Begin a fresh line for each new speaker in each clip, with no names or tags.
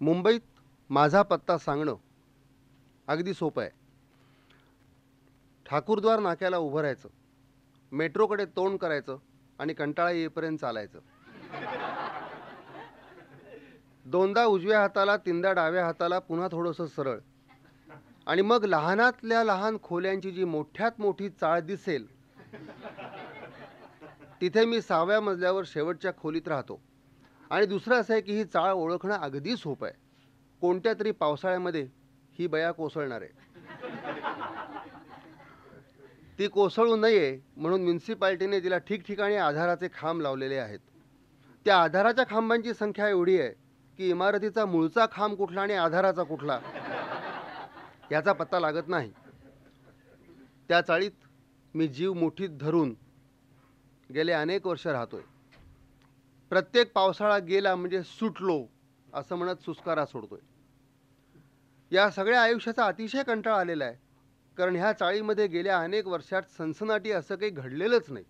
मुंबईत माझा पत्ता सांगणं अगदी सोपं आहे. ठाकूरद्वार नाक्याला उभं राहायचं. मेट्रोकडे तोंड करायचं आणि कंटाळा येईपर्यंत चालायचं. दोनदा उजव्या हाताला तीनदा डाव्या हाताला पुन्हा थोडंसं सरळ. आणि मग लहानातल्या लहान खोल्यांची जी मोठ्यात मोठी चाळ दिसेल तिथे मी सहाव्या मजल्यावर शेवटच्या खोलीत राहतो. आणि दुसरं असं आहे की ही चाळ ओळखणं अगदी सोपं आहे. कोणत्या तरी पावसाळ्यामध्ये ही बया कोसळणार आहे. ती कोसळू नये म्हणून म्युन्सिपाल्टीने तिला ठिकठिकाणी आधाराचे खांब लावलेले आहेत. त्या आधाराच्या खांबांची संख्या एवढी आहे की इमारतीचा मूळचा खांब कुठला आणि आधाराचा कुठला याचा पत्ता लागत नाही. त्या चाळीत मी जीव मुठीत धरून गेले अनेक वर्ष राहतोय. प्रत्येक पावसाळा गेला म्हणजे सुटलो असं म्हणत सुस्कारा सोडतोय. या सगळ्या आयुष्याचा अतिशय कंटाळा आलेला आहे कारण ह्या चाळीमध्ये गेल्या अनेक वर्षात सनसनाटी असं काही घडलेलंच नाही.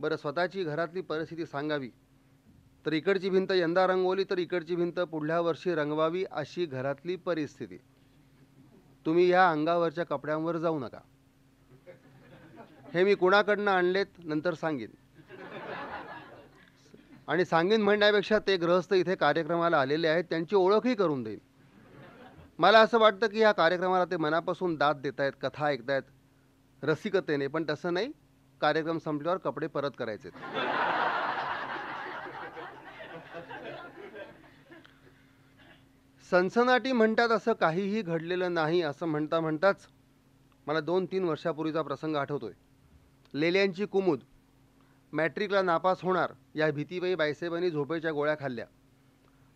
बरं स्वतःची घरातली परिस्थिती सांगावी. तर इकडची भिंत यंदा रंगवली तर इकडची भिंत पुढल्या वर्षी रंगवावी अशी घरातली परिस्थिती. तुम्ही ह्या अंगावरच्या कपड्यांवर जाऊ नका. हे मी कुणाकडनं आणलेत नंतर सांगेन. आणि सांगेन म्हणण्यापेक्षा ते ग्रहस्थ इथे कार्यक्रमाला आलेले आहेत त्यांची ओळखही करून देईन. मला असं वाटतं की ह्या कार्यक्रमाला ते मनापासून दाद देत आहेत कथा ऐकतायत रसिकतेने पण तसं नाही कार्यक्रम संपल्यावर कपडे परत करायचे सनसनाटी म्हणतात असं काहीही घडलेलं नाही असं म्हणता म्हणताच मला दोन तीन वर्षापूर्वीचा प्रसंग आठवतोय. लेल्यांची कुमुद मॅट्रिकला नापास होणार या भीतीबाई बायसेबांनी झोपेच्या गोळ्या खाल्ल्या.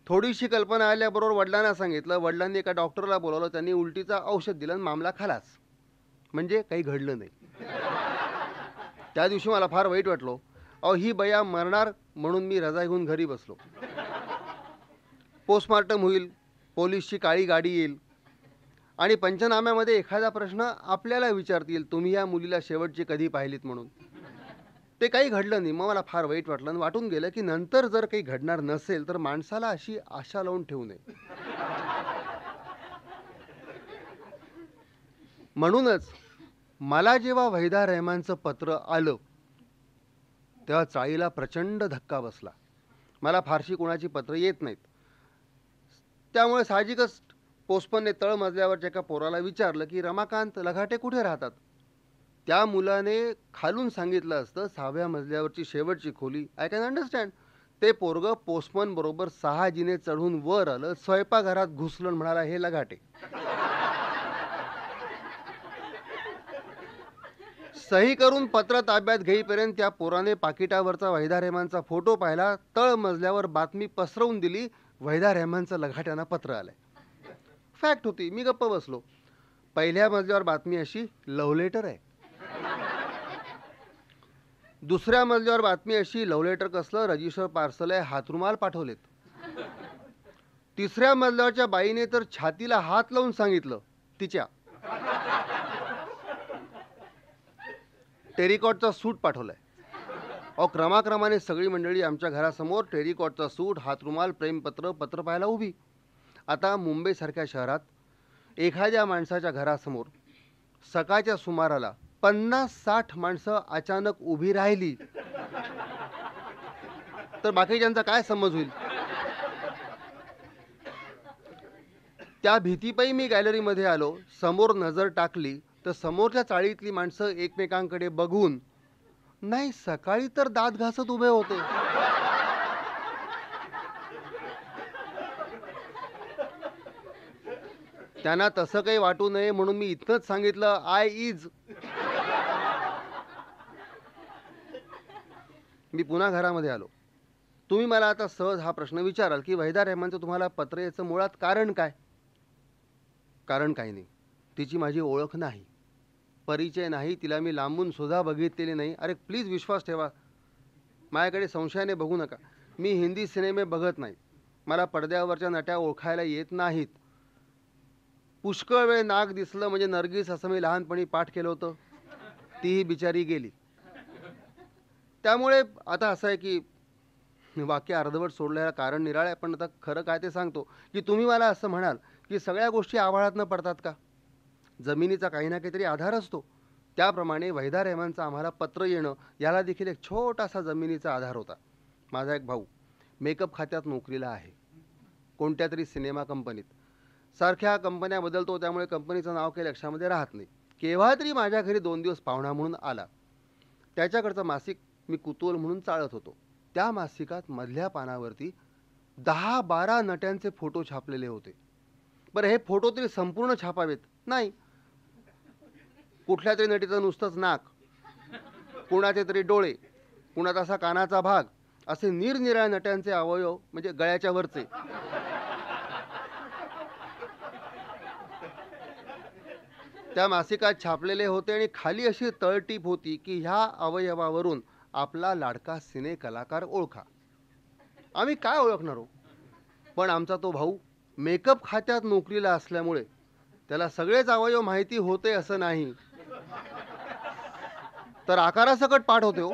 थोडीशी कल्पना आल्याबरोबर वडिलांना सांगितलं वडिलांनी एका डॉक्टरला बोलावलं त्यांनी उलटीचा औषध दिलं आणि मामला खालाच म्हणजे काही घडलं नाही. त्या दिवशी मला फार वाईट वाटलो. अहो ही बया मरणार म्हणून मी रजा घेऊन घरी बसलो. पोस्टमार्टम होईल पोलीसची काळी गाडी येईल आणि पंचनाम्यामध्ये एखादा प्रश्न आपल्याला विचारतील तुम्ही या मुलीला शेवटची कधी पाहिलीत म्हणून. ते काही घडलं नाही. मग मला फार वाईट वाटलं आणि वाटून गेलं की नंतर जर काही घडणार नसेल तर माणसाला अशी आशा लावून ठेवू नये. म्हणूनच मला जेव्हा वहिदा रेहमानचं पत्र आलं तेव्हा चाळीला प्रचंड धक्का बसला. मला फारशी कोणाची पत्र येत नाहीत. त्यामुळे साहजिकच पोस्पनने तळमजल्यावरच्या एका पोराला विचारलं की रमाकांत लघाटे कुठे राहतात? त्या मुलाने खालून सांगितलं असतं सहाव्या मजल्यावरची शेवटची खोली. आय कॅन अंडरस्टँड ते पोरगं पोस्टमन बरोबर सहाजीने चढून वर आलं स्वयंपाकघरात घुसलं म्हणाला हे लघाटे. सही करून पत्र ताब्यात घेईपर्यंत त्या पोराने पाकिटावरचा वहिदा रेहमानचा फोटो पाहिला तळ मजल्यावर बातमी पसरवून दिली वहिदा रेहमानचं लघाट्यानं पत्र आलंय. फॅक्ट होती. मी गप्प बसलो. पहिल्या मजल्यावर बातमी अशी लव्ह लेटर आहे. दुसऱ्या मजल्यावर बातमी अशी लव्ह लेटर कसलं? रजिस्टर पार्सल आहे हातरुमाल पाठवलेत. तिसऱ्या मजल्यावरच्या बाईने तर छातीला हात लावून सांगितलं तिच्या. टेरिकॉटचा सूट पाठवलाय. अहो क्रमाक्रमाने सगळी मंडळी आमच्या घरासमोर टेरिकॉटचा सूट हातरुमाल प्रेमपत्र पत्र पाहायला उभी. आता मुंबईसारख्या शहरात एखाद्या माणसाच्या घरासमोर सकाळच्या सुमाराला पन्नास साठ माणसं अचानक उभी राहिली. तर बाकीच्यांचा काय समज होईल? त्या भीतीपायी मी गॅलरीमध्ये आलो. समोर नजर टाकली तर समोरच्या चाळीतली माणसं एकमेकांकडे बघून नाही सकाळी तर दात घासत उभे होते. त्यांना तसं काही वाटू नये म्हणून मी इथंच सांगितलं आय इज मी पुन्हा घरामध्ये आलो. तुम्ही मला आता सहज हा प्रश्न विचाराल की वहिदा रेहमानचं तुम्हाला पत्र याचं मुळात कारण काय? कारण काही नाही. तिची माझी ओळख नाही. परिचय नाही तिला मी लांबून सुद्धा बघितलेली नाही. अरे प्लीज विश्वास ठेवा. माझ्याकडे संशयाने बघू नका. मी हिंदी सिनेमे बघत नाही. मला पडद्यावरच्या नट्या ओळखायला येत नाहीत. पुष्कळ वेळ नाक दिसलं म्हणजे नर्गिस असं मी लहानपणी पाठ केलं होतं. तीही बिचारी गेली. त्यामुळे आता असं आहे की वाक्य अर्धवट सोडल्याला कारण निराळ आहे पण आता खरं काय ते सांगतो. की तुम्ही मला असं म्हणाल की सगळ्या गोष्टी आव्हाळात न पडतात का? जमिनीचा काही ना काहीतरी आधार असतो. त्याप्रमाणे वैदा रेहमानचं आम्हाला पत्र येणं याला देखील एक छोटासा जमिनीचा आधार होता. माझा एक भाऊ मेकअप खात्यात नोकरीला आहे. कोणत्या तरी सिनेमा कंपनीत. सारख्या कंपन्या बदलतो त्यामुळे कंपनीचं नाव काही लक्षामध्ये राहत नाही. केव्हा तरी माझ्या घरी दोन दिवस पाहुणा म्हणून आला. त्याच्याकडचं मासिक मी कुतूहल म्हणून चाळत होतो. त्या मासिकात मधल्या पानावरती दहा बारा नट्यांचे फोटो छापलेले होते. बरं हे फोटो तरी संपूर्ण छापावेत. नाही. कुठल्या तरी नटीचं नुसतंच नाक. कुणाचे तरी डोळे. कुणाचा असा कानाचा भाग. असे निरनिराळ्या नट्यांचे अवयव म्हणजे गळ्याच्या वरचे. त्या मासिकात छापलेले होते आणि खाली अशी तळटीप होती की ह्या अवयवावरून आपला लाडका सिने कलाकार ओळखा. आम्ही काय ओळखणार हो? पण आमचा तो भाऊ मेकअप खात्यात नोकरीला असल्यामुळे त्याला सगळेच अवयव माहिती होते असं नाही. तर आकारासकट पाठ होते हो.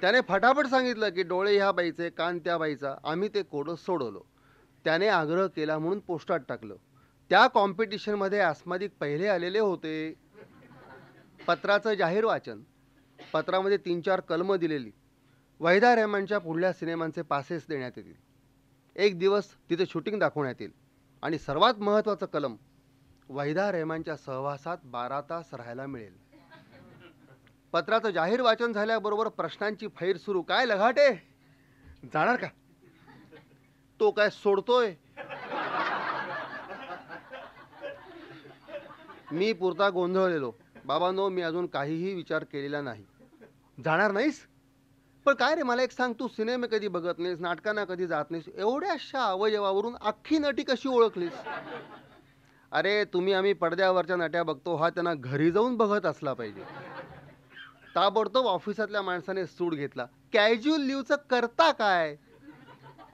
त्याने फटाफट सांगितलं की डोळे ह्या बाईचे कान त्या बाईचा. आम्ही ते कोडं सोडवलं. त्याने आग्रह केला म्हणून पोस्टात टाकलं. त्या कॉम्पिटिशनमध्ये आस्मादिक पहिले आलेले होते. पत्राचं जाहीर वाचन. पत्रामध्ये तीन चार कलमं दिलेली. वहिदा रेहमानच्या पुढल्या सिनेमांचे पासेस देण्यात येतील. एक दिवस तिथे शूटिंग दाखवण्यात येईल. आणि सर्वात महत्त्वाचं कलम वहिदा रेहमानच्या सहवासात बारा तास राहायला मिळेल. पत्राचं जाहीर वाचन झाल्याबरोबर प्रश्नांची फैर सुरू. काय लघाटे? जाणार का? तो काय सोडतोय? मी पुरता गोंधळलेलो. बाबांनो मी अजून काहीही विचार केलेला नाही. जाणार नाहीस? पण काय रे मला एक सांग तू सिनेमे कधी बघत नाहीस नाटकांना कधी जात नाहीस एवढ्याशा अवयवावरून अख्खी नटी कशी ओळखलीस? अरे तुम्ही आम्ही पडद्यावरच्या नट्या बघतो हा त्यांना घरी जाऊन बघत असला पाहिजे. ताबडतोब ऑफिसातल्या माणसाने सूट घेतला. कॅज्युअल लिव्हचं करता काय?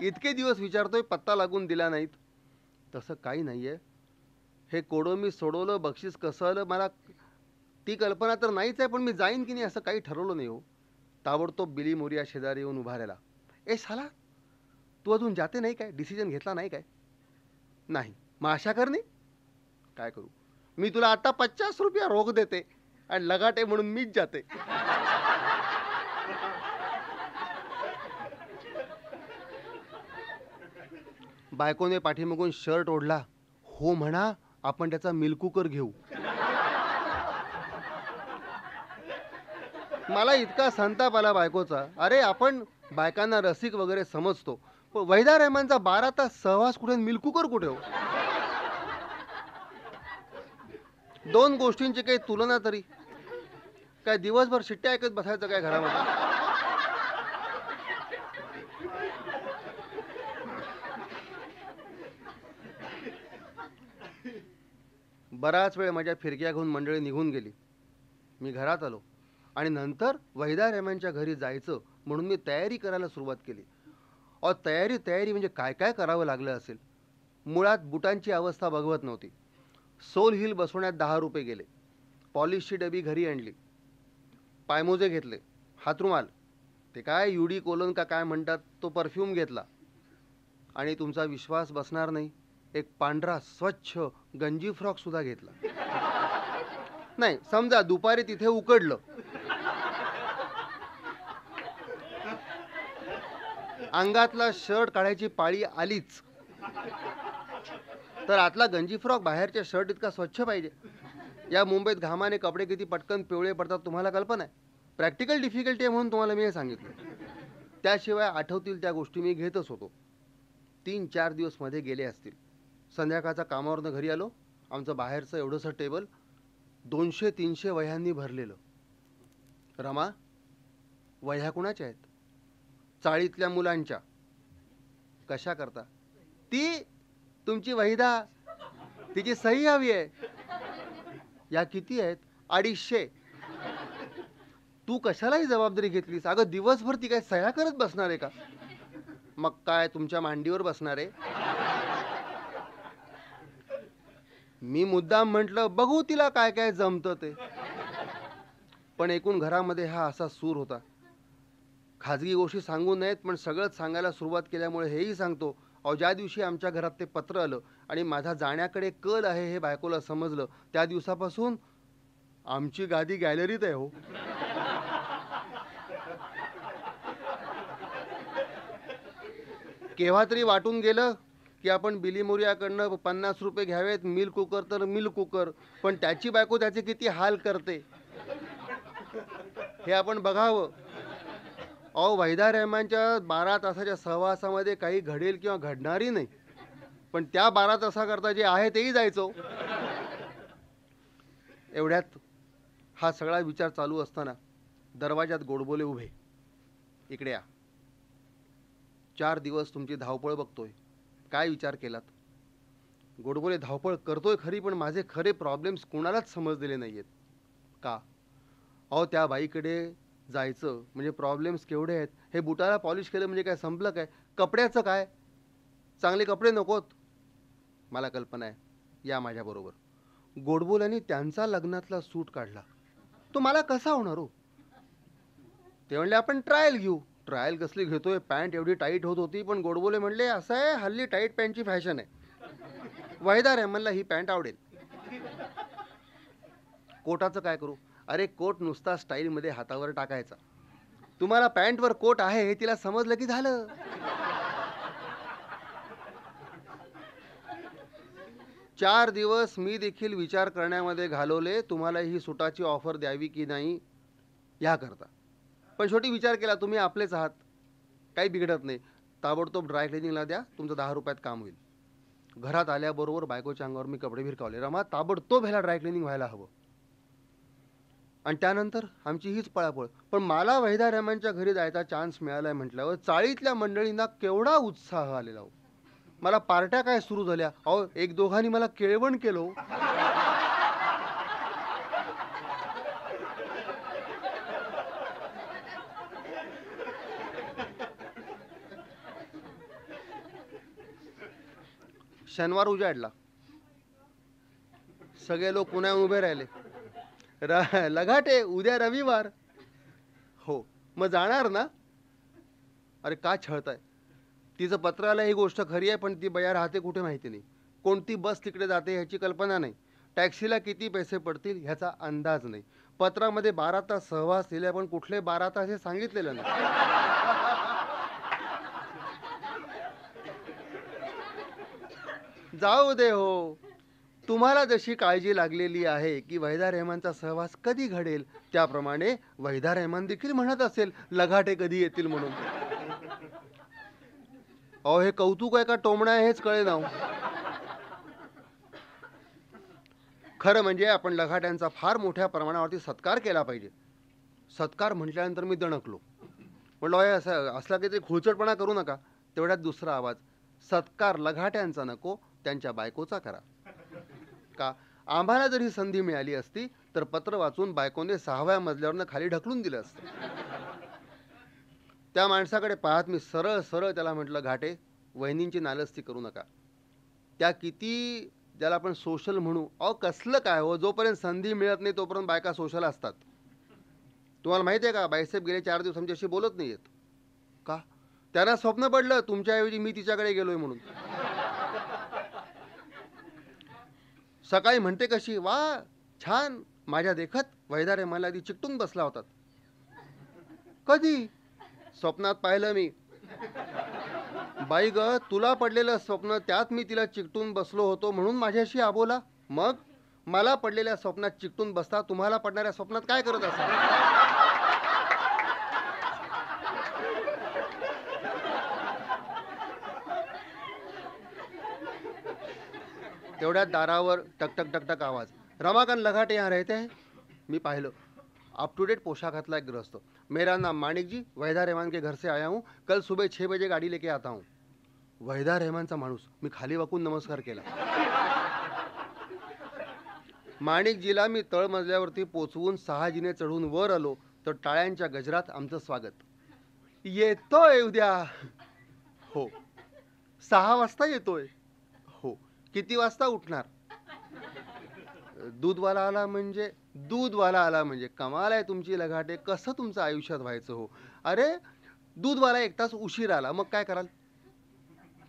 इतके दिवस विचारतोय पत्ता लागून दिला नाहीत. तसं काही नाही आहे हे कोडं मी सोडवलं बक्षीस कसं आलं मला ती कल्पना तर नाहीच आहे पण मी जाईन की नाही असं काही ठरवलं नाही हो. ताबडतोब बिली मोरिया शेजारी येऊन उभा राहिला. ए साला तू अजून जाते नाही काय? डिसिजन घेतला नाही काय? नाही. मग आशा कर नाही? काय करू? मी तुला आता पचास रुपया रोख देते आणि लगाटे म्हणून मीच जाते. बायकोने पाठीमागून शर्ट ओढला. हो म्हणा आपण त्याचा मिल्कुकर घेऊ. मला इतका संताप आला बायकोचा. अरे आपण बायकांना रसिक वगैरे समजतो. पण वैदा रहमानचा बारा तास सहवास कुठे मिल्कुकर कुठे हो? दोन गोष्टींची काही तुलना तरी. काय दिवसभर शिट्ट्या ऐकत बसायचं काय घरामध्ये? बराच वेळ माझ्या फिरक्या घेऊन मंडळी निघून गेली. मी घरात आलो. आणि नंतर वैदा रेहमानच्या घरी जायचं म्हणून मी तयारी करायला सुरुवात केली. और तयारी तयारी म्हणजे काय काय करावं लागलं असेल? मुळात बुटांची अवस्था बघवत नव्हती. सोल हिल बसवण्यात दहा रुपये गेले. पॉलिशची डबी घरी आणली. पायमोजे घेतले. हातरुमाल. ते काय युडी कोलन का काय म्हणतात तो परफ्यूम घेतला. आणि तुमचा विश्वास बसणार नाही. एक पांढरा स्वच्छ गंजी फ्रॉक सुद्धा घेतला. नाही समजा दुपारी तिथे उकडलं. अंगातला शर्ट काढायची पाळी आलीच. तर आतला गंजी फ्रॉक बाहेरच्या शर्ट इतका स्वच्छ पाहिजे. या मुंबईत घामाने कपडे किती पटकन पिवळे पडतात तुम्हाला कल्पना आहे? प्रॅक्टिकल डिफिकल्टी आहे म्हणून तुम्हाला मी हे सांगितलं. त्याशिवाय आठवतील त्या गोष्टी मी घेतच होतो. तीन चार दिवसमध्ये गेले असतील. संध्याकाळचा कामावरनं घरी आलो. आमचं बाहेरचं एवढंसं टेबल दोनशे तीनशे वह्यांनी भरलेलं. रमा वह्या कुणाच्या आहेत? चाळीतल्या मुलांच्या. कशा करता? ती तुमची वहिदा. तिची सही हवी आहे. या किती आहेत? अडीचशे. तू कशालाही जबाबदारी घेतलीस? अगं दिवसभर ती काय सह्या करत बसणार आहे का? मग काय तुमच्या मांडीवर बसणार आहे? मी मुद्दाम म्हटलं बघू तिला काय काय जमतं ते. पण एकूण घरामध्ये हा असा सूर होता. खाजगी गोष्टी सांगू नयेत पण सगळंच सांगायला सुरुवात केल्यामुळे हेही सांगतो अहो ज्या दिवशी आमच्या घरात ते पत्र आलं आणि माझा जाण्याकडे कल आहे हे बायकोला समजलं त्या दिवसापासून आमची गादी गॅलरीत आहे हो. केव्हा तरी वाटून गेलं की आपण बिलीमोरियाकडनं पन्नास रुपये घ्यावेत मिल कुकर तर मिल कुकर पण त्याची बायको त्याचे किती हाल करते? हे आपण बघावं. अहो वैदा रहमानच्या बारा तासाच्या सहवासामध्ये काही घडेल किंवा घडणारही नाही. पण त्या बारा तासाकरता जे आहे तेही जायचो. एवढ्यात हा सगळा विचार चालू असताना दरवाजात गोडबोले उभे. इकडे या. चार दिवस तुमची धावपळ बघतोय. काय विचार केलात? गोडबोले धावपळ करतोय खरी पण माझे खरे प्रॉब्लेम्स कोणालाच समजलेले नाही आहेत का? अहो त्या बाईकडे जायचं. म्हणजे प्रॉब्लेम्स केवढे आहेत? हे बुटाला पॉलिश केलं म्हणजे काय संपलं काय? कपड्याचं काय? चांगले कपडे नकोत? मला कल्पना आहे. या माझ्याबरोबर गोडबोलांनी त्यांचा लग्नातला सूट काढला. तो मला कसा होणार हो? ते म्हणले आपण ट्रायल घेऊ. ट्रायल कसली घेतोय? पॅन्ट एवढी टाईट होत होती पण गोडबोले म्हणले असं आहे हल्ली टाईट पॅन्टची फॅशन आहे. वाहिदार आहे. म्हणला ही पॅन्ट आवडेल. कोटाचं काय करू? अरे कोट नुसता स्टाईलमध्ये हातावर टाकायचा. तुम्हाला पॅन्टवर कोट आहे हे तिला समजलं की झालं? चार दिवस मी देखील विचार करण्यामध्ये घालवले तुम्हाला ही सुटाची ऑफर द्यावी की नाही याकरता पण शेवटी विचार केला तुम्ही आपलेच आहात. काही बिघडत नाही. ताबडतोब ड्राय क्लिनिंगला द्या तुमचं दहा रुपयात काम होईल. घरात आल्याबरोबर बायकोच्या अंगावर मी कपडे भिरकावले. रमा ताबडतोब ह्याला ड्राय क्लिनिंग व्हायला हवं. आणि त्यानंतर आमची हीच पळापळ. पण मला वहिदा रहमानच्या घरी जायचा चान्स मिळालाय म्हटल्यावर चाळीतल्या मंडळींना केवढा उत्साह आलेला हो. मला पार्ट्या काय सुरू झाल्या? अहो एक दोघांनी मला केळवण केलो हो. शनिवार उजाडला. सगळे लोक पुण्याहून उभे राहिले. र लगाटे उद्या रविवार. हो मग जाणार ना? अरे का छळताय? तिचं पत्राला ही गोष्ट खरी आहे पण ती बया राहते कुठे माहिती नाही. कोणती बस तिकडे जाते ह्याची कल्पना नाही. टॅक्सीला किती पैसे पडतील ह्याचा अंदाज नाही. पत्रामध्ये बारा तास सहवास दिले पण कुठले बारा तास हे सांगितलेलं नाही. जाऊ दे हो. तुम्हाला जशी काळजी लागलेली आहे की वैदा रेहमानचा सहवास कधी घडेल त्याप्रमाणे वैदा रेहमान देखील म्हणत असेल लगाटे कधी येतील म्हणून. अहो हे कौतुक आहे का टोमणं आहे हेच कळे ना हो. खरं म्हणजे आपण लघाट्यांचा फार मोठ्या प्रमाणावरती सत्कार केला पाहिजे. सत्कार म्हटल्यानंतर मी दणकलो. म्हणलं "अय, असं असला काहीतरी खुळचटपणा करू नका. तेवढ्यात दुसरा आवाज सत्कार लघाट्यांचा नको त्यांच्या बायकोचा करा. का? आम्हाला जर ही संधी मिळाली असती तर पत्र वाचून बायकोने सहाव्या मजल्यावरनं खाली ढकलून दिलं असतं. त्या माणसाकडे पाहत मी सरळ सरळ त्याला म्हटलं घाटे वहिनींची नालस्ती करू नका. त्या किती ज्याला आपण सोशल म्हणू अहो कसलं काय हो? जोपर्यंत संधी मिळत नाही तोपर्यंत बायका सोशल असतात. तुम्हाला माहिती आहे का? बाईसाहेब गेले चार दिवस आमच्याशी बोलत नाही आहेत का? त्यांना स्वप्न पडलं तुमच्याऐवजी मी तिच्याकडे गेलोय म्हणून. सकाळी म्हणते कशी वा छान माझ्या देखत वैदारे मला आधी चिकटून बसला होता कधी? स्वप्नात पाहिलं मी. बाई ग तुला पडलेलं स्वप्न त्यात मी तिला चिकटून बसलो होतो म्हणून माझ्याशी आबोला. मग? मला पडलेल्या स्वप्नात चिकटून बसता तुम्हाला पडणाऱ्या स्वप्नात काय करत असा तेवढ्यात दारावर टकटक टकटक आवाज. रमाकांत लघाटे यहाँ रहते हैं? मी पाहिलं. अप टू डेट पोशाखातला एक गृहस्थ. मेरा नाम माणिकजी जी रेहमान रहमान के घर से आया हूँ. कल सुबह छः बजे गाड़ी लेके आता हूँ. वहीदा रहमानचा माणूस. मी खाली वाकून नमस्कार केला. माणिकजीला मी तळमजल्यावरती पोचवून सहाजीने चढून वर आलो तर टाळ्यांच्या गजरात आमचं स्वागत. येतोय उद्या. हो. सहा वाजता येतोय. किती वाजता उठणार? दूधवाला आला म्हणजे दूधवाला आला म्हणजे. कमाल आहे तुमची लगाटे कसं तुमचं आयुष्यात व्हायचं हो? अरे दूधवाला एक तास उशीर आला. मग काय कराल?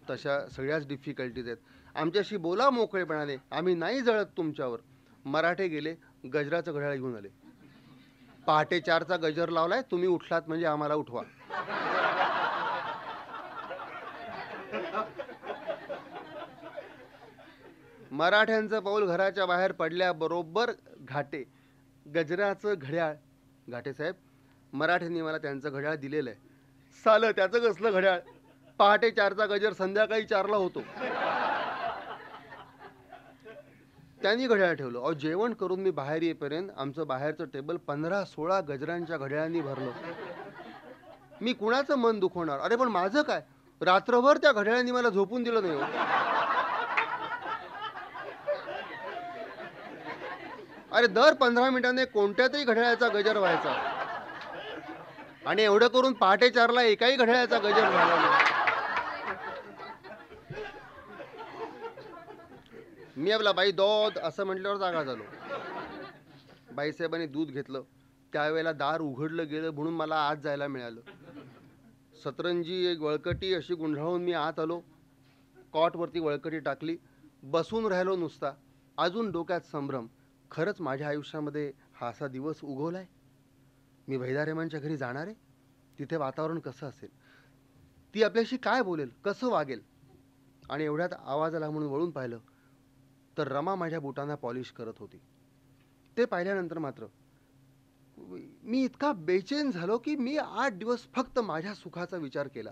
तशा सगळ्याच डिफिकल्टीज आहेत. आमच्याशी बोला मोकळेपणाने. आम्ही नाही जळत तुमच्यावर. मराठे गेले गजराचं घड्याळ घेऊन आले. पहाटे चारचा गजर लावलाय तुम्ही उठलात म्हणजे आम्हाला उठवा. मराठ्यांचं पाऊल घराच्या बाहेर पडल्याबरोबर घाटे गजराचं घड्याळ. घाटे साहेब मराठ्यांनी मला त्यांचं घड्याळ दिलेलं आहे. सालं त्याचं कसलं घड्याळ? पहाटे चारचा गजर संध्याकाळी चारला होतो. त्यांनी घड्याळ ठेवलं. अहो जेवण करून मी बाहेर येईपर्यंत आमचं बाहेरचं टेबल पंधरा सोळा गजरांच्या घड्याळांनी भरलं. मी कुणाचं मन दुखवणार? अरे पण माझं काय? रात्रभर त्या घड्याळांनी मला झोपून दिलं नाही हो. अरे दर पंधरा मिनिटाने कोणत्या तरी घड्याळाचा गजर व्हायचा. आणि एवढं करून पहाटे चारला एकाही घड्याळाचा गजर झाला नाही. मी आपला बाई दोद असं म्हटल्यावर जागा झालो. बाईसाहेबांनी दूध घेतलं. त्यावेळेला दार उघडलं गेलं म्हणून मला आत जायला मिळालं. सतरंजी एक वळकटी अशी गुंढाळून मी आत आलो. कॉटवरती वळकटी टाकली. बसून राहिलो नुसता. अजून डोक्यात संभ्रम. खरंच माझ्या आयुष्यामध्ये हा असा दिवस उगवलाय? मी वैदारेमांच्या घरी जाणार आहे? तिथे वातावरण कसं असेल? ती आपल्याशी काय बोलेल? कसं वागेल? आणि एवढ्यात आवाज आला म्हणून वळून पाहिलं तर रमा माझ्या बुटांना पॉलिश करत होती. ते पाहिल्यानंतर मात्र मी इतका बेचैन झालो की मी आठ दिवस फक्त माझ्या सुखाचा विचार केला.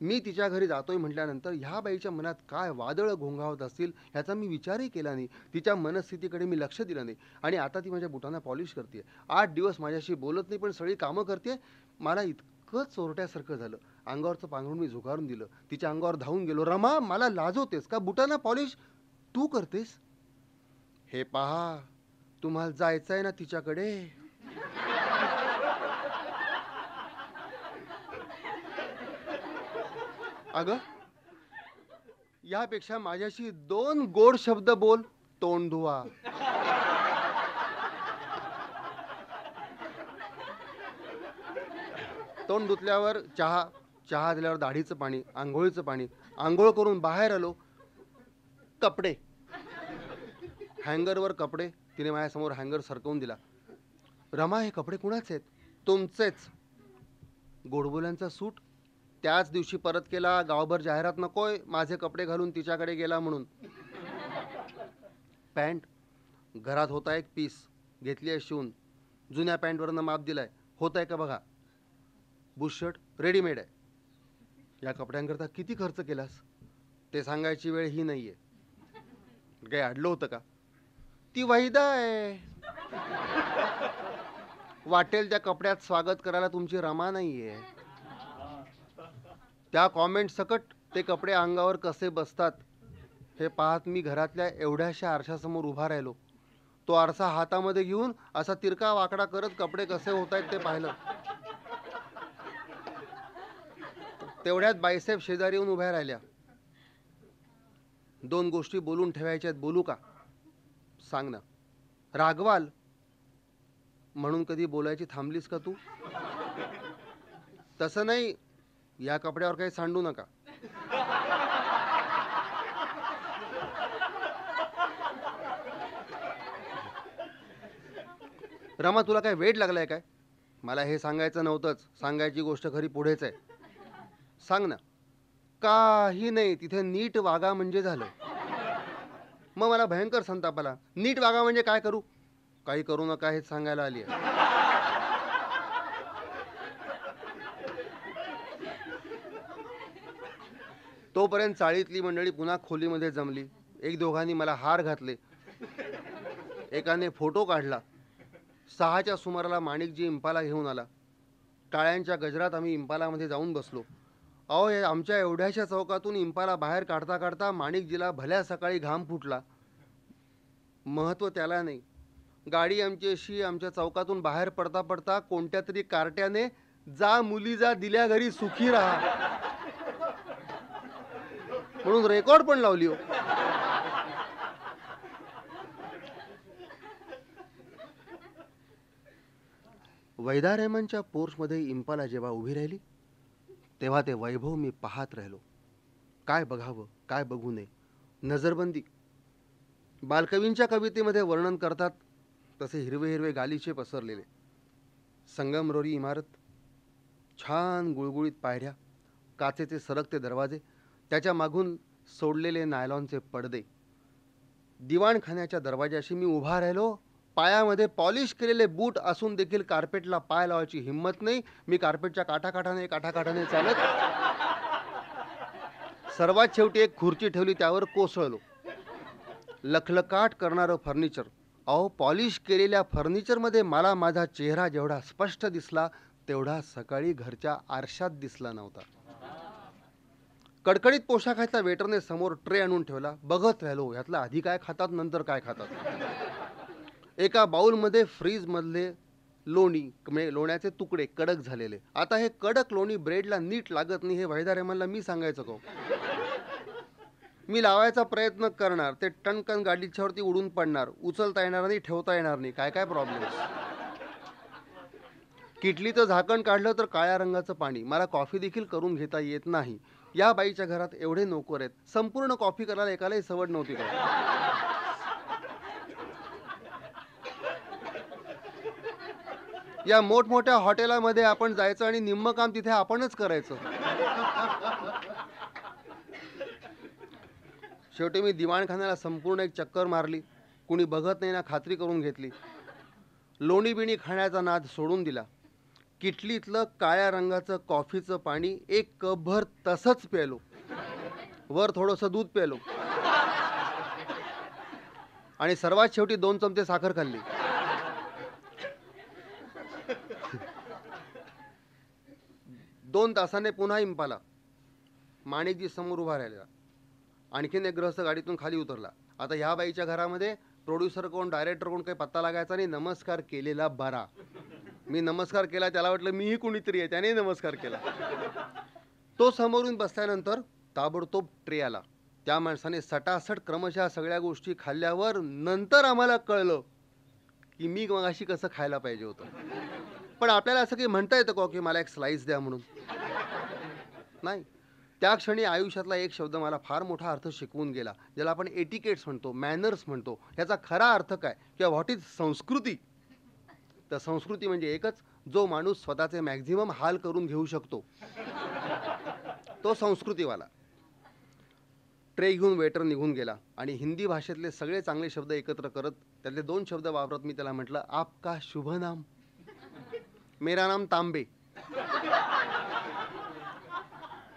मी तिच्या घरी जातोय म्हटल्यानंतर ह्या बाईच्या मनात काय वादळ घोंघावत असतील ह्याचा मी विचारही केला नाही. तिच्या मनस्थितीकडे मी लक्ष दिलं नाही. आणि आता ती माझ्या बुटांना पॉलिश करते आठ दिवस माझ्याशी बोलत नाही पण सगळी कामं करते मला इतकं चोरट्यासारखं झालं. अंगावरचं पांघरून मी झुगारून दिलं. तिच्या अंगावर धावून गेलो. रमा मला लाजवतेस का? बुटांना पॉलिश तू करतेस? हे पहा तुम्हाला जायचं आहे ना तिच्याकडे? अगं यापेक्षा माझ्याशी दोन गोड शब्द बोल तोंड धुवा. तोंड धुतल्यावर चहा चहा दिल्यावर दाढीचं पाणी आंघोळीचं पाणी आंघोळ करून बाहेर आलो कपडे. हँगरवर कपडे तिने माझ्यासमोर हँगर सरकवून दिला. रमा हे कपडे कुणाचे आहेत? तुमचेच. गोडबोल्यांचा सूट त्याच दिवशी परत केला गावभर जाहिरात नकोय माझे कपडे घालून तिच्याकडे गेला म्हणून. पॅन्ट? घरात होता एक पीस. घेतली आहे शिवून. जुन्या पॅन्टवरनं माप दिलाय. होत आहे का बघा. बुशर्ट रेडीमेड आहे. या कपड्यांकरता किती खर्च केलास? ते सांगायची वेळ ही नाही आहे काही अडलं होतं का? ती वैदा आहे. वाटेल त्या कपड्यात स्वागत करायला तुमची रमा नाही आहे त्या कॉमेंट सकट ते कपडे अंगावर कसे बसतात हे पाहत मी घरातल्या एवढ्याशा आरशासमोर उभा राहिलो. तो आरसा हातामध्ये घेऊन असा तिरका वाकडा करत कपडे कसे होत आहेत ते पाहिलं. तेवढ्यात बाईसाहेब शेजारी येऊन उभ्या राहिल्या. दोन गोष्टी बोलून ठेवायच्यात बोलू का? सांग ना. रागवाल म्हणून कधी बोलायची थांबलीस का तू? तसं नाही या कपड्यावर काही सांडू नका. रमा तुला काय वेट लागलाय काय? मला हे सांगायचं नव्हतंच. सांगायची गोष्ट खरी पुढेच आहे. सांग ना. काही नाही तिथे नीट वागा म्हणजे झालं. मग मला भयंकर संताप आला. नीट वागा म्हणजे काय करू? काही करू नका हेच सांगायला आली आहे. तोपर्यंत चाळीतली मंडळी पुन्हा खोलीमध्ये जमली. एक दोघांनी मला हार घातले. एकाने फोटो काढला. सहाच्या सुमाराला माणिकजी इम्पाला घेऊन आला. टाळ्यांच्या गजरात आम्ही इम्पालामध्ये जाऊन बसलो. अहो हे आमच्या एवढ्याशा चौकातून इम्पाला बाहेर काढता काढता माणिकजीला भल्या सकाळी घाम फुटला. महत्त्व त्याला नाही. गाडी आमची अशी आमच्या चौकातून बाहेर पडता पडता कोणत्या तरी कार्ट्याने जा मुली जा दिल्या घरी सुखी राहा. म्हणून रेकॉर्ड पण लावली हो. वैदा रेहमानच्या पोर्समध्ये इम्पाला जेव्हा उभी राहिली तेव्हा ते वैभव मी पाहत राहिलो. काय बघावं काय बघू नये नजरबंदी. बालकवींच्या कवितेमध्ये वर्णन करतात तसे हिरवे हिरवे गालीचे पसरलेले. संगमरोरी इमारत छान गुळगुळीत पायऱ्या काचेचे सरकते दरवाजे त्याच्या मागून सोडलेले नायलॉनचे पडदे. दिवाणखान्याच्या दरवाजाशी मी उभा राहिलो. पायामध्ये पॉलिश केलेले बूट असून देखील कार्पेटला पाय लावायची हिंमत नाही. मी कार्पेटच्या काठाकाठाने काठाकाठाने चालत सर्वात शेवटी एक खुर्ची ठेवली त्यावर कोसळलो. लखलकाट करणारं फर्निचर. अहो पॉलिश केलेल्या फर्निचरमध्ये मला माझा चेहरा जेवढा स्पष्ट दिसला तेवढा सकाळी घरच्या आरशात दिसला नव्हता. कडकडीत पोशाखाचा वेटरने समोर ट्रे आणून ठेवला. बघत राहिलो ह्यातला आधी काय खातात नंतर काय खातात. एका बाउलमध्ये फ्रीजमधले लोणी म्हणजे लोण्याचे तुकडे कडक झालेले. आता हे कडक लोणी ब्रेडला नीट लागत नाही हे वैदा रेहमानला मी सांगायचं को मी लावायचा प्रयत्न करणार ते टणकन गाडीच्यावरती उडून पडणार. उचलता येणार नाही ठेवता येणार नाही. काय काय प्रॉब्लेम किटलीचं झाकण काढलं तर काळ्या रंगाचं पाणी. मला कॉफी देखील करून घेता येत नाही. या बाईच्या घरात एवढे नोकर आहेत. संपूर्ण कॉफी करायला एकालाही सवड नव्हती का या मोठमोठ्या हॉटेलामध्ये आपण जायचं आणि निम्म काम तिथे आपणच करायचं. शेवटी मी दिवाणखान्याला संपूर्ण एक चक्कर मारली. कुणी बघत नाही ना खात्री करून घेतली. लोणी बिणी खाण्याचा नाद सोडून दिला. किटलीतलं काळ्या रंगाचं कॉफीचं पाणी एक कपभर तसंच प्यालो वर थोडंसं दूध प्यालो आणि सर्वात शेवटी दोन चमचे साखर खाल्ली. दोन तासाने पुन्हा इम्पाला माणिकजी समोर उभा राहिला. आणखीन एक ग्रहस्थ गाडीतून खाली उतरला. आता ह्या बाईच्या घरामध्ये प्रोड्युसर कोण डायरेक्टर कोण काही पत्ता लागायचा नाही. नमस्कार केलेला बरा. मी नमस्कार केला त्याला वाटलं मीही कुणीतरी आहे त्याने नमस्कार केला. तो समोरून बसल्यानंतर ताबडतोब ट्रे आला. त्या माणसाने सटासट क्रमशः सगळ्या गोष्टी खाल्ल्यावर नंतर आम्हाला कळलं की मी मगाशी कसं खायला पाहिजे होतं. पण आपल्याला असं काही म्हणता येतं का हो की मला एक स्लाईस द्या म्हणून? नाही. त्या क्षणी आयुष्यातला एक शब्द मला फार मोठा अर्थ शिकवून गेला ज्याला आपण एटिकेट्स म्हणतो मॅनर्स म्हणतो. याचा खरा अर्थ काय? किंवा व्हॉट इज संस्कृती? तर संस्कृती म्हणजे एकच जो माणूस स्वतःचे मॅक्झिमम हाल करून घेऊ शकतो. तो संस्कृतीवाला. ट्रे घेऊन वेटर निघून गेला आणि हिंदी भाषेतले सगळे चांगले शब्द एकत्र करत त्यातले दोन शब्द वापरत मी त्याला म्हटलं आपका शुभ नाम मेरा नाम तांबे.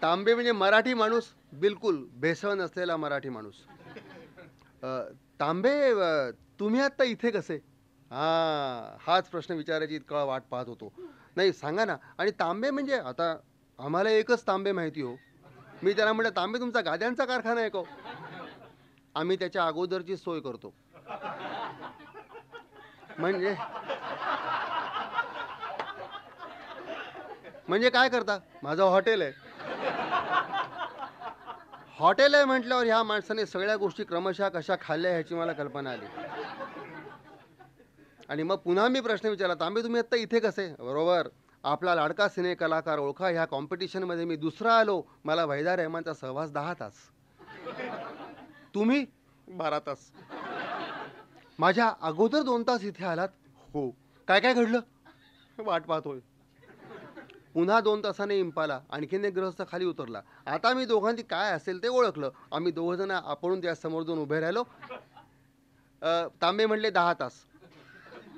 तांबे म्हणजे मराठी माणूस बिलकुल भेसळ नसलेला मराठी माणूस. तांबे तुम्ही आत्ता इथे कसे? हां हाच प्रश्न विचारायची इतका वाट पाहत होतो. नाही सांगा ना. आणि तांबे म्हणजे आता आम्हाला एकच तांबे माहिती हो. मी त्याला म्हटलं तांबे तुमचा गाद्यांचा कारखाना आहे का हो? आम्ही त्याच्या अगोदरची सोय करतो. म्हणजे? म्हणजे काय करता? माझं हॉटेल आहे. हॉटेल आहे म्हटल्यावर ह्या माणसाने सगळ्या गोष्टी क्रमशः कशा खाल्ल्या ह्याची मला कल्पना आली. आणि मग पुन्हा मी प्रश्न विचारला तांबे तुम्ही आत्ता इथे कसे? बरोबर. आपला लाडका सिने कलाकार ओळखा. ह्या कॉम्पिटिशनमध्ये मी दुसरा आलो. मला वैदा रेहमानचा सहवास दहा तास. तुम्ही? बारा तास. माझ्या अगोदर दोन तास इथे आलात? हो. काय काय घडलं? वाट पाहतोय. पुन्हा दोन तासाने इम्पाला आणखीन एक ग्रहस्थ खाली उतरला. आता मी दोघांची काय असेल ते ओळखलं. आम्ही दोघजण आपण त्या समोर जाऊन उभे राहिलो. तांबे म्हणले दहा तास.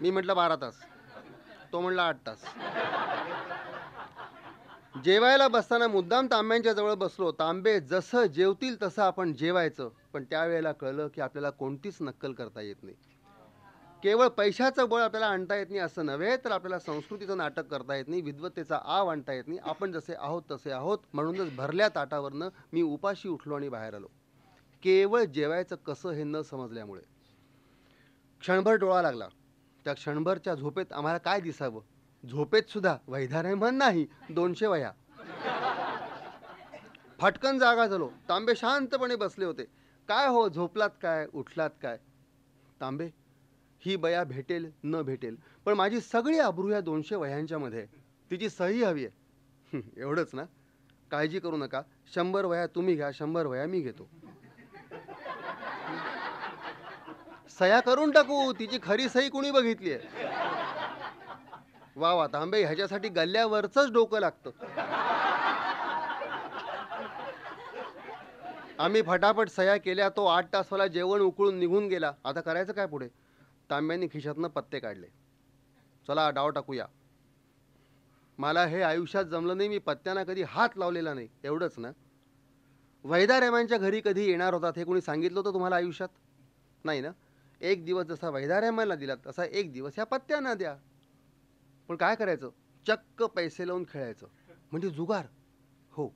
मी म्हटलं बारा तास. तो म्हटला आठ तास. जेवायला बसताना मुद्दाम तांब्यांच्या जवळ बसलो. तांबे जसं जेवतील तसं आपण जेवायचं. पण त्यावेळेला कळलं की आपल्याला कोणतीच नक्कल करता येत नाही. केवळ पैशाचं बळ आपल्याला आणता येत नाही असं नव्हे तर आपल्याला संस्कृतीचं नाटक करता येत नाही विद्वत्तेचा आव आणता येत नाही. आपण जसे आहोत तसे आहोत. म्हणूनच भरल्या ताटावरनं मी उपाशी उठलो आणि बाहेर आलो. केवळ जेवायचं कसं हे न समजल्यामुळे. क्षणभर डोळा लागला. त्या क्षणभरच्या झोपेत आम्हाला काय दिसावं? झोपेत सुद्धा वैधा रेहमान नाही दोनशे वया फटकन जागा झालो. तांबे शांतपणे बसले होते. काय हो झोपलात काय उठलात काय? तांबे ही बया भेटेल न भेटेल पण माझी सगळी अब्रू या दोनशे वह्यांच्यामध्ये आहे. तिची सही हवी आहे. एवढंच ना? काळजी करू नका. शंभर वया तुम्ही घ्या शंभर वया मी घेतो. सह्या करून टाकू. तिची खरी सही कुणी बघितली आहे? वा वा तांबे ह्याच्यासाठी गल्ल्यावरच डोकं लागतं. आम्ही फटाफट सह्या केल्या तो आठ तासवाला जेवण उकळून निघून गेला. आता करायचं काय पुढे? तांब्याने खिशातनं पत्ते काढले. चला डाव टाकूया. मला हे आयुष्यात जमलं नाही मी पत्त्यांना कधी हात लावलेला नाही. एवढंच ना? वैदा रेमांच्या घरी कधी येणार होतात हे कोणी सांगितलं होतं तुम्हाला आयुष्यात? नाही ना? एक दिवस जसा वैदा दिला तसा एक दिवस ह्या पत्त्यांना द्या. पण काय करायचं? चक्क पैसे लावून खेळायचं. म्हणजे जुगार. हो.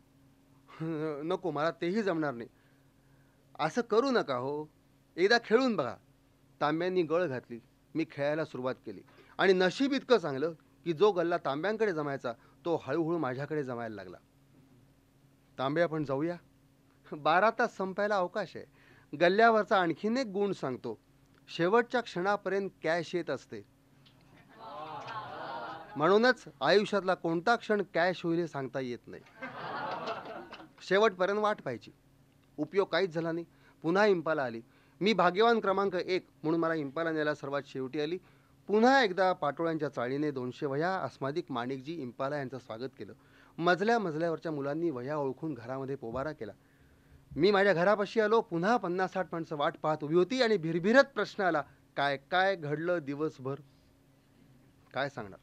नको मला तेही जमणार नाही. असं करू नका हो. एकदा खेळून बघा. तांब्यांनी गळ घातली. मी खेळायला सुरुवात केली. आणि नशीब इतकं चांगलं की जो गल्ला तांब्यांकडे जमायचा तो हळूहळू माझ्याकडे जमायला लागला. तांबे आपण जाऊया? बारा तास संपायला अवकाश आहे. गल्ल्यावरचा आणखीन एक गुण सांगतो. शेवटच्या क्षणापर्यंत कॅश येत असते. म्हणूनच आयुष्यातला कोणता क्षण कॅश होईल हे सांगता येत नाही. शेवटपर्यंत वाट पाहिजे उपयोग काहीच झाला नाही. पुन्हा इम्पाला आली. मी भाग्यवान क्रमांक एक म्हणून मला इम्पाला न्यायला सर्वात शेवटी आली. पुन्हा एकदा पाटोळ्यांच्या चाळीने दोनशे वह्या अस्मादिक माणिकजी इम्पाला यांचं स्वागत केलं. मजल्या मजल्यावरच्या मुलांनी वह्या ओळखून घरामध्ये पोबारा केला. मी माझ्या घरापाशी आलो पुन्हा पन्नास साठ माणसं वाट पाहत उभी होती आणि भिरभिरत प्रश्न आला काय काय घडलं दिवसभर? काय सांगणार?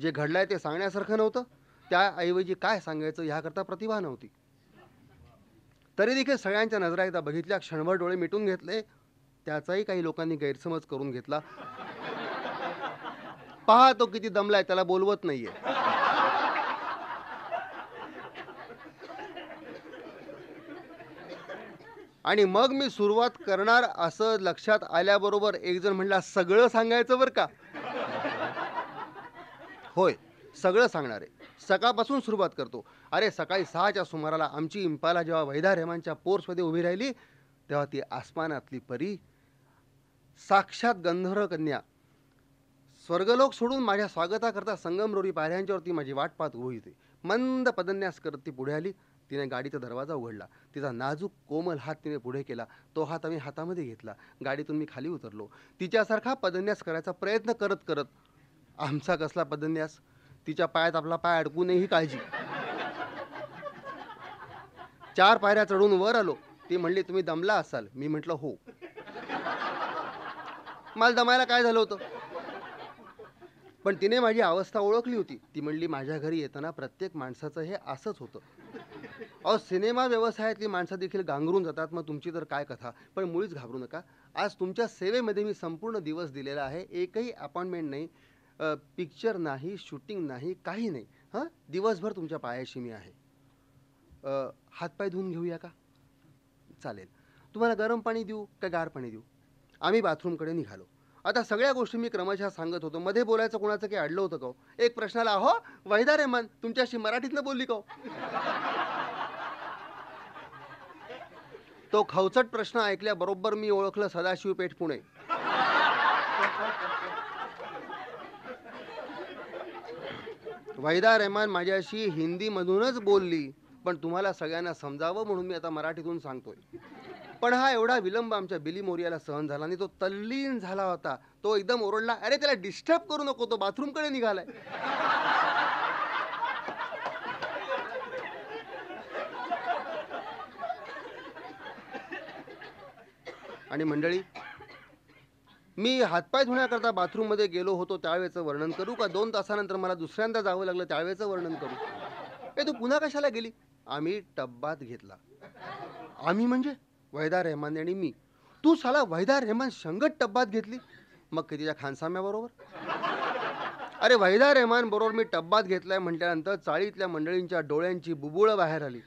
जे घडलंय ते सांगण्यासारखं नव्हतं. त्याऐवजी काय सांगायचं ह्याकरता प्रतिभा नव्हती. तरी देखील सगळ्यांच्या नजरा एकदा बघितल्या क्षणभर डोळे मिटून घेतले. त्याचाही काही लोकांनी गैरसमज करून घेतला. पहा तो किती दमलाय त्याला बोलवत नाहीये. आणि मग मी सुरुवात करणार असं लक्षात आल्याबरोबर एक जण म्हणला सगळं सांगायचं बरं का? होय सगळं सांगणार आहे. सकाळपासून सुरुवात करतो. अरे सकाळी सहाच्या सुमाराला आमची इम्पाला जेव्हा वैदा रेहमानच्या पोर्समध्ये उभी राहिली तेव्हा ती आसमानातली परी साक्षात गंधर्व कन्या स्वर्गलोक सोडून माझ्या स्वागताकरता संगमरोरी पायऱ्यांच्यावरती माझी वाट पाहत उभी होती. मंद पदन्यास करत ती पुढे आली. तिने गाडीचा दरवाजा उघडला. तिचा नाजूक कोमल हात तिने पुढे केला. तो हात आम्ही हातामध्ये घेतला. गाडीतून मी खाली उतरलो. तिच्यासारखा पदन्यास करायचा प्रयत्न करत करत आमचा कसला पदन्यास? तिच्या पायात आपला पाय अडकू काळजी. चार पायऱ्या चढून वर आलो. ती म्हणली तुम्ही दमला असाल. मी म्हटलं हो. मला दमायला काय झालं होतं? पण तिने माझी अवस्था ओळखली होती. ती म्हणली माझ्या घरी येताना प्रत्येक माणसाचं हे असंच होतं. अहो सिनेमा व्यवसायातली माणसं देखील गांगरून जातात. मग तुमची तर काय कथा? पण मुळीच घाबरू नका. आज तुमच्या सेवेमध्ये मी संपूर्ण दिवस दिलेला आहे. एकही अपॉइंटमेंट नाही. पिक्चर नाही शूटिंग नाही काही नाही. हां? दिवसभर तुमच्या पायाशी मी आहे. हातपाय धुवून घेऊया का? चालेल. तुम्हाला गरम पाणी देऊ का गार पाणी देऊ? आम्ही बाथरूमकडे निघालो. आता सगळ्या गोष्टी मी क्रमशः सांगत होतो. मध्ये बोलायचं कोणाचं काही अडलं होतं का हो? एक प्रश्नाला अहो वैदा रे मन तुमच्याशी मराठीतनं बोलली का हो? तो खवचट प्रश्न ऐकल्याबरोबर मी ओळखलं सदाशिव पेठ पुणे. वैदा रेहमान माझ्याशी हिंदीमधूनच बोलली पण तुम्हाला सगळ्यांना समजावं म्हणून मी आता मराठीतून सांगतोय. पण हा एवढा विलंब आमच्या बिली मोरियाला सहन झाला आणि तो तल्लीन झाला होता. तो एकदम ओरडला अरे त्याला डिस्टर्ब करू नको तो बाथरूमकडे निघालाय. आणि मंडळी मी हातपाय धुण्याकरता बाथरूममध्ये गेलो होतो त्यावेळेचं वर्णन करू का? दोन तासानंतर मला दुसऱ्यांदा जावं लागलं त्यावेळेचं वर्णन करू. ए तू पुन्हा कशाला गेली? आम्ही टब्बात घेतला. आम्ही म्हणजे? वैदा रेहमान आणि मी. तू साला वैदा रेहमान संगत टब्बात घेतली? मग कितीच्या खानसाम्याबरोबर अरे वैदा रेहमान बरोबर मी टब्बात घेतलाय म्हटल्यानंतर चाळीतल्या मंडळींच्या डोळ्यांची बुबुळं बाहेर आली.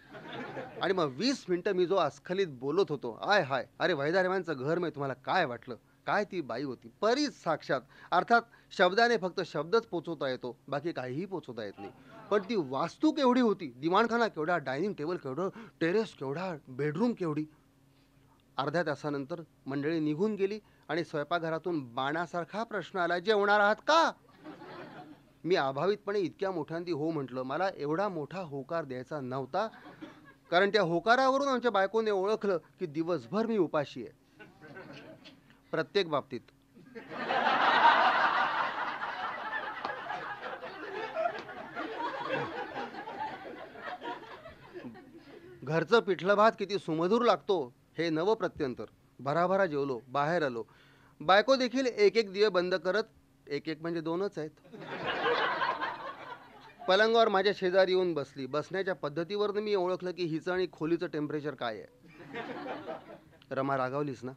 आणि मग वीस मिनिटं मी जो अस्खलित बोलत होतो आय हाय अरे वैदा घर मी तुम्हाला काय वाटलं? काय ती बाई होती? परीच साक्षात. अर्थात शब्दाने फक्त शब्दच पोचवता येतो बाकी काहीही पोचवता येत नाही. पण ती वास्तू केवढी होती? दिवाणखाना केवढा? डायनिंग टेबल केवढं? टेरेस केवढा? बेडरूम केवढी? अर्ध्या तासानंतर मंडळी निघून गेली आणि स्वयंपाकघरातून बाणासारखा प्रश्न आला जेवणार आहात का? मी अभावितपणे इतक्या मोठ्यांदी हो म्हटलं. मला एवढा मोठा होकार द्यायचा नव्हता. कारण त्या होकारावरून आमच्या बायकोने ओळखलं की दिवसभर मी उपाशी आहे. प्रत्येक बाबतीत. घरचं पिठलं भात किती सुमधूर लागतो हे नव प्रत्यंतर. भराभरा जेवलो बाहेर आलो. बायको देखील एक एक दिवे बंद करत एक एक म्हणजे दोनच आहेत. पलंगावर माझ्या शेजारी येऊन बसली. बसण्याच्या पद्धतीवरनं मी ओळखलं की हिचं आणि खोलीचं टेम्परेचर काय आहे. रमा रागावलीस ना?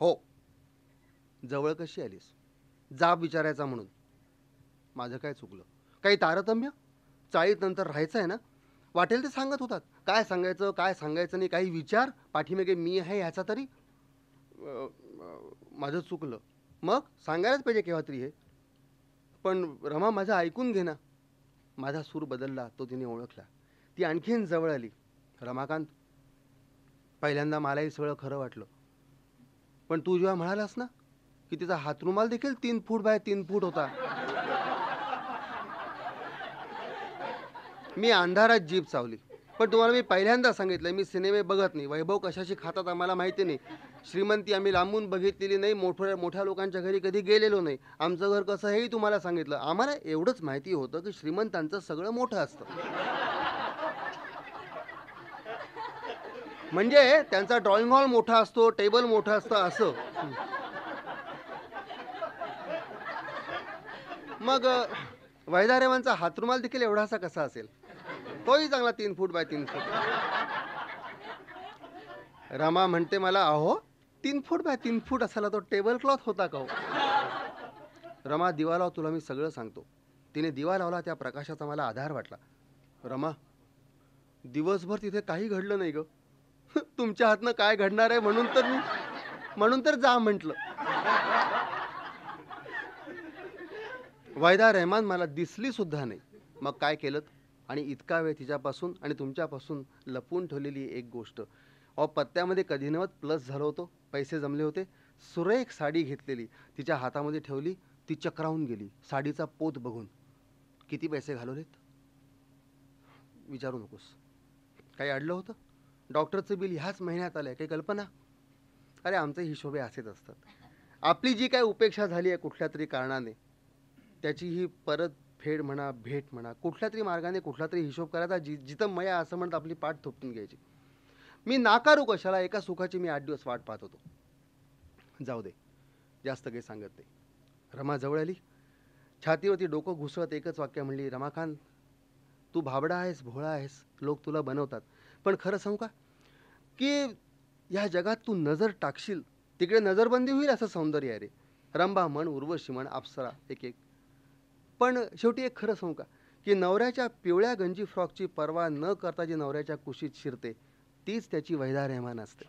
हो. जवळ कशी आलीस? जाब विचारायचा म्हणून. माझं काय चुकलं? काही तारतम्य? चाळीत नंतर राहायचं आहे ना? वाटेल ते सांगत होतात. काय सांगायचं काय सांगायचं नाही काही विचार? पाठीमागे मी आहे ह्याचा तरी? माझं चुकलं. मग? सांगायलाच पाहिजे केव्हा तरी हे. पण रमा माझं ऐकून घे ना. माझा सूर बदलला तो तिने ओळखला. ती आणखीन जवळ आली. रमाकांत पहिल्यांदा मलाही सगळं खरं वाटलं. पण तू जेव्हा म्हणालास ना की तिचा हातरुमाल देखील तीन फूट बाय तीन फूट होता. मी अंधारात जीप चावली. पण तुम्हाला मी पहिल्यांदा सांगितलं मी सिनेमे बघत नाही. वैभव कशाशी खातात आम्हाला माहिती नाही. श्रीमंती आम्ही लांबून बघितलेली नाही मोठ्या मोठ्या लोकांच्या घरी कधी गेलेलो नाही. आमचं घर कसं हेही तुम्हाला सांगितलं. आम्हाला एवढंच माहिती होतं की श्रीमंतांचं सगळं मोठं असतं. म्हणजे त्यांचा ड्रॉइंग हॉल मोठा असतो टेबल मोठं असतं असं. मग अ, वैदारेवांचा हातरुमाल देखील एवढासा कसा असेल? तोही चांगला तीन फूट बाय तीन फूट. रमा म्हणते मला अहो तीन फूट बाय तीन फूट असायला तो टेबल क्लॉथ होता का हो? रमा दिवा लाव तुला मी सगळं सांगतो. तिने दिवा लावला त्या प्रकाशाचा मला आधार वाटला. रमा दिवसभर तिथे काही घडलं नाही ग. तुमच्या हातनं काय घडणार आहे म्हणून तर मी म्हणून तर जा म्हटलं. वायदा रहमान मला दिसली सुद्धा नाही. मग काय केलं? आणि इतका वेळ तिच्यापासून आणि तुमच्यापासून लपून ठेवलेली एक गोष्ट. अहो पत्त्यामध्ये कधी नवत प्लस झालो होतो पैसे जमले होते. सुरेख साडी घेतलेली तिच्या हातामध्ये ठेवली ती चक्रावून गेली साडीचा पोत बघून. किती पैसे घालवलेत? विचारू नकोस. काही अडलं होतं? डॉक्टरचं बिल ह्याच महिन्यात आलं आहे काही कल्पना? अरे आमचे हिशोबे असेच असतात. आपली जी काय उपेक्षा झाली आहे कुठल्या तरी कारणाने त्याची ही परत फेड म्हणा भेट म्हणा कुठल्या तरी मार्गाने कुठला तरी हिशोब करायचा जि जिथं मया असं म्हणत आपली पाठ थोपटून घ्यायची. मी नाकारू कशाला? एका सुखाची मी आठ दिवस वाट पाहत होतो. जाऊ दे जास्त काही सांगत नाही. रमा जवळ आली. छातीवरती डोकं घुसळत एकच वाक्य म्हणली रमाकांत तू भाबडा आहेस भोळा आहेस लोक तुला बनवतात. पण खरं सांगू का? की ह्या जगात तू नजर टाकशील तिकडे नजरबंदी होईल असं सौंदर्य आहे रे. रंभा म्हण उर्वशी म्हण अप्सरा एक एक. पण शेवटी एक खरं सांगू का? की नवऱ्याच्या पिवळ्या गंजी फ्रॉकची पर्वा न करता जी नवऱ्याच्या कुशीत शिरते तीच त्याची वैधा रेहमान असते.